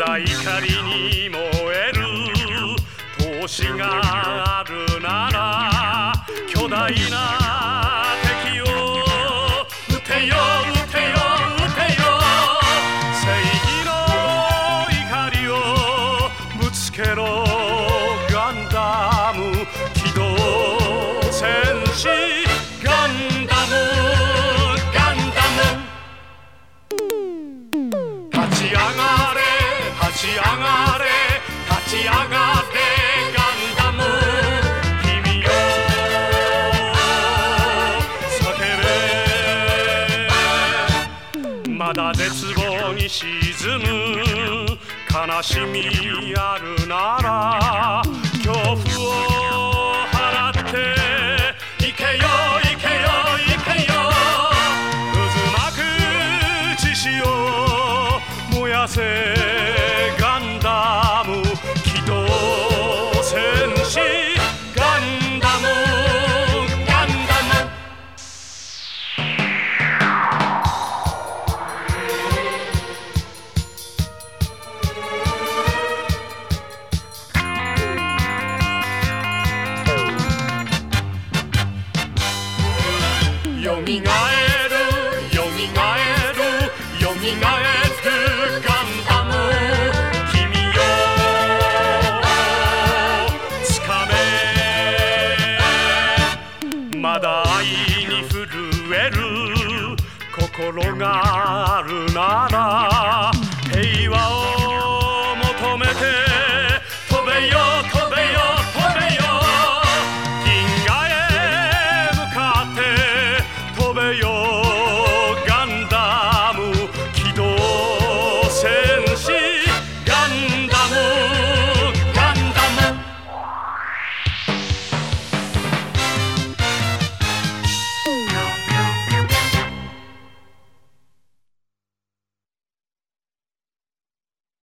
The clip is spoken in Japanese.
だ怒りに燃える。投資があるなら巨大なまだ絶望に沈む。悲しみあるなら恐怖を払っていけよいけよいけよ。渦巻く血潮燃やせ。よみがえるよみがえるよみがえるガンダム君よつかめ。まだ愛に震える心があるなら